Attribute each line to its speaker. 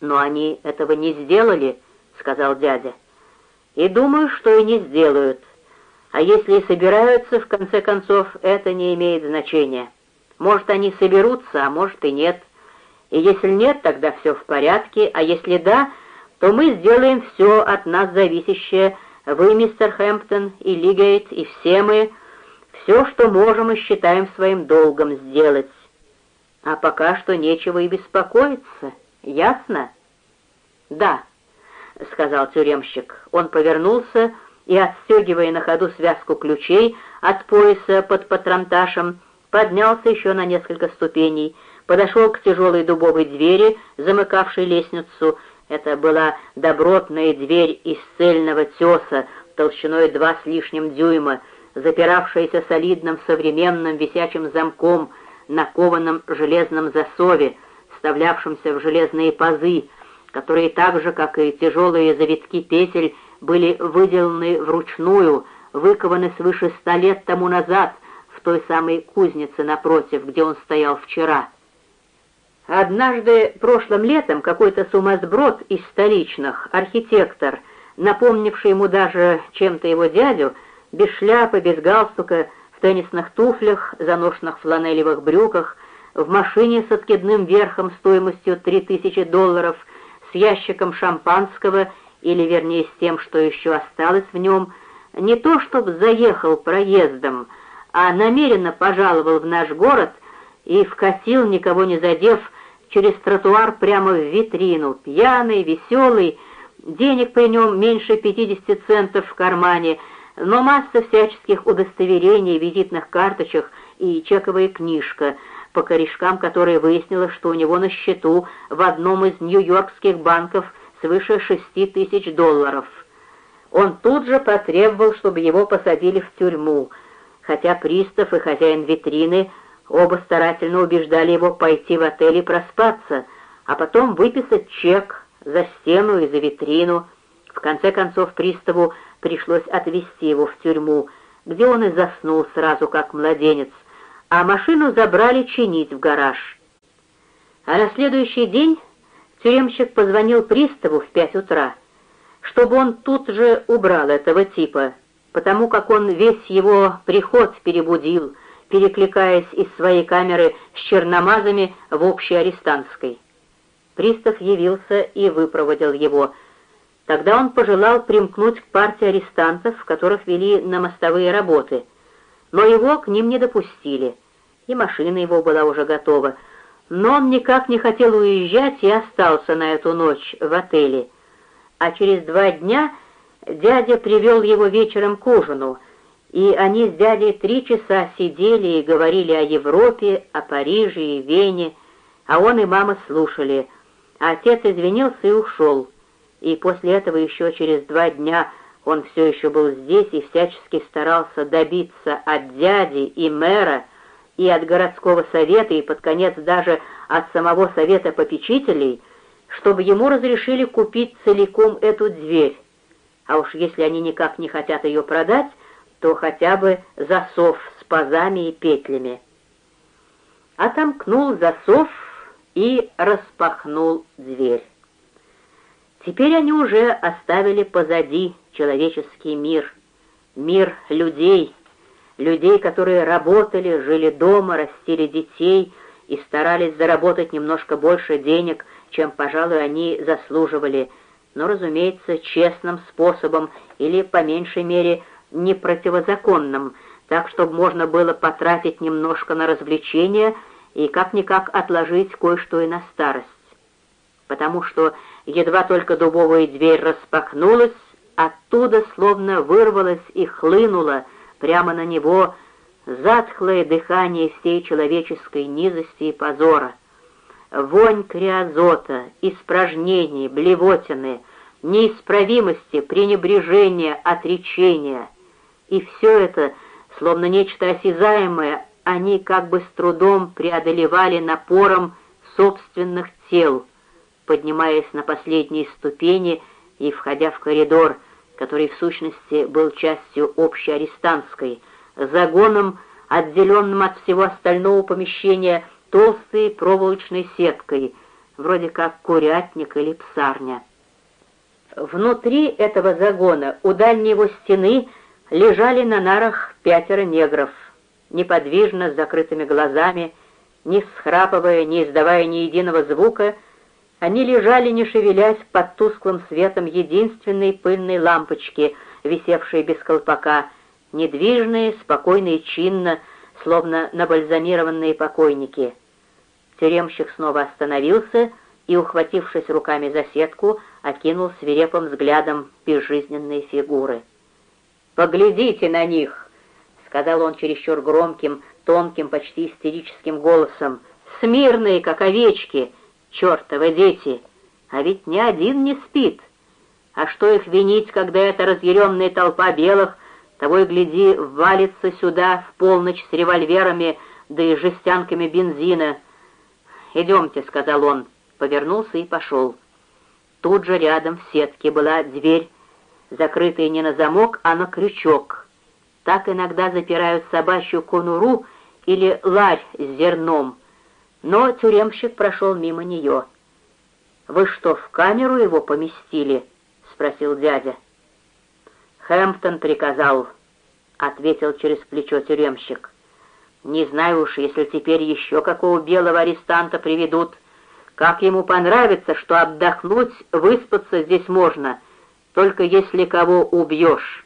Speaker 1: «Но они этого не сделали», — сказал дядя. «И думаю, что и не сделают. А если и собираются, в конце концов, это не имеет значения. Может, они соберутся, а может и нет. И если нет, тогда все в порядке, а если да, то мы сделаем все от нас зависящее, вы, мистер Хэмптон, и Лигейт, и все мы, все, что можем и считаем своим долгом сделать. А пока что нечего и беспокоиться, ясно? Да, — сказал тюремщик. Он повернулся и, отстегивая на ходу связку ключей от пояса под патронташем, поднялся еще на несколько ступеней, подошел к тяжелой дубовой двери, замыкавшей лестницу. Это была добротная дверь из цельного теса, толщиной два с лишним дюйма, запиравшаяся солидным современным висячим замком на кованом железном засове, вставлявшемся в железные пазы, которые так же, как и тяжелые завитки петель, были выделаны вручную, выкованы свыше ста лет тому назад в той самой кузнице напротив, где он стоял вчера. Однажды прошлым летом какой-то сумасброд из столичных, архитектор, напомнивший ему даже чем-то его дядю, без шляпы, без галстука, в теннисных туфлях, заношенных фланелевых брюках, в машине с откидным верхом стоимостью 3000 долларов, с ящиком шампанского или, вернее, с тем, что еще осталось в нем, не то чтобы заехал проездом, а намеренно пожаловал в наш город и вкатил, никого не задев, через тротуар прямо в витрину, пьяный, веселый, денег при нем меньше 50 центов в кармане, но масса всяческих удостоверений, визитных карточек и чековая книжка, по корешкам которой выяснилось, что у него на счету в одном из нью-йоркских банков – свыше шести тысяч долларов. Он тут же потребовал, чтобы его посадили в тюрьму, хотя пристав и хозяин витрины оба старательно убеждали его пойти в отель и проспаться, а потом выписать чек за стену и за витрину. В конце концов приставу пришлось отвезти его в тюрьму, где он и заснул сразу как младенец, а машину забрали чинить в гараж. А на следующий день Тюремщик позвонил приставу в пять утра, чтобы он тут же убрал этого типа, потому как он весь его приход перебудил, перекликаясь из своей камеры с черномазами в общей арестантской. Пристав явился и выпроводил его. Тогда он пожелал примкнуть к партии арестантов, которых вели на мостовые работы, но его к ним не допустили, и машина его была уже готова — но он никак не хотел уезжать и остался на эту ночь в отеле. А через два дня дядя привел его вечером к ужину, и они с дядей три часа сидели и говорили о Европе, о Париже и Вене, а он и мама слушали. А отец извинился и ушел. И после этого еще через два дня он все еще был здесь и всячески старался добиться от дяди и мэра, и от городского совета, и под конец даже от самого совета попечителей, чтобы ему разрешили купить целиком эту дверь. А уж если они никак не хотят ее продать, то хотя бы засов с пазами и петлями. Отомкнул засов и распахнул дверь. Теперь они уже оставили позади человеческий мир, мир людей, людей, которые работали, жили дома, растили детей и старались заработать немножко больше денег, чем, пожалуй, они заслуживали, но, разумеется, честным способом или, по меньшей мере, не противозаконным, так, чтобы можно было потратить немножко на развлечения и как-никак отложить кое-что и на старость. Потому что едва только дубовая дверь распахнулась, оттуда словно вырвалась и хлынула, прямо на него затхлое дыхание всей человеческой низости и позора. Вонь криозота, испражнений, блевотины, неисправимости, пренебрежения, отречения. И все это, словно нечто осязаемое, они как бы с трудом преодолевали напором собственных тел, поднимаясь на последние ступени и входя в коридор — который в сущности был частью общей арестантской, загоном, отделенным от всего остального помещения толстой проволочной сеткой, вроде как курятник или псарня. Внутри этого загона у дальней его стены лежали на нарах пятеро негров, неподвижно, с закрытыми глазами, не схрапывая, не издавая ни единого звука, они лежали, не шевелясь, под тусклым светом единственной пыльной лампочки, висевшей без колпака, недвижные, спокойные чинно, словно набальзамированные покойники. Тюремщик снова остановился и, ухватившись руками за сетку, окинул свирепым взглядом безжизненные фигуры. «Поглядите на них!» — сказал он чересчур громким, тонким, почти истерическим голосом. «Смирные, как овечки! Чертовы дети! А ведь ни один не спит! А что их винить, когда эта разъяренная толпа белых, того и гляди, валится сюда в полночь с револьверами, да и жестянками бензина?» «Идемте», — сказал он, повернулся и пошел. Тут же рядом в сетке была дверь, закрытая не на замок, а на крючок. Так иногда запирают собачью конуру или ларь с зерном, но тюремщик прошел мимо нее. «Вы что, в камеру его поместили?» — спросил дядя. «Хэмптон приказал», — ответил через плечо тюремщик. «Не знаю уж, если теперь еще какого белого арестанта приведут, как ему понравится, что отдохнуть, выспаться здесь можно, только если кого убьешь».